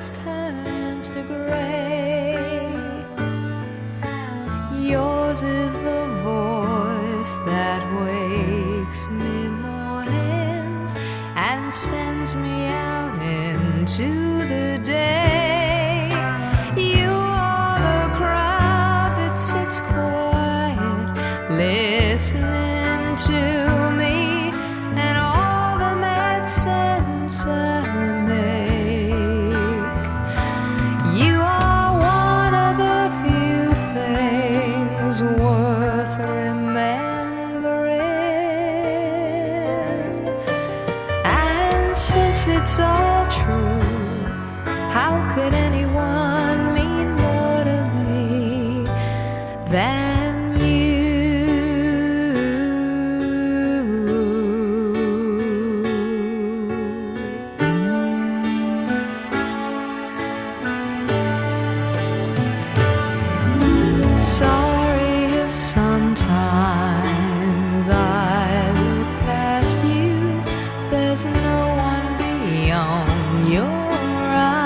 grass turns to gray. Yours is the voice that wakes me mornings and sends me out into the day. You are the crowd that sits quiet, listening to. it's all true, how could anyone mean more to me than you? Sorry sorry. your eyes.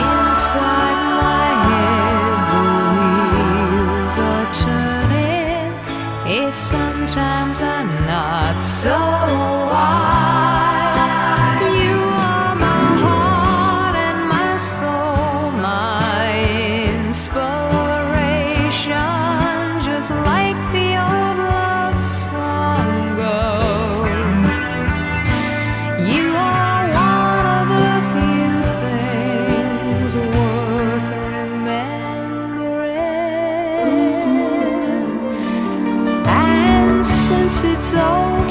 Inside my head, the wheels are turning. It's sometimes I'm not so. 走。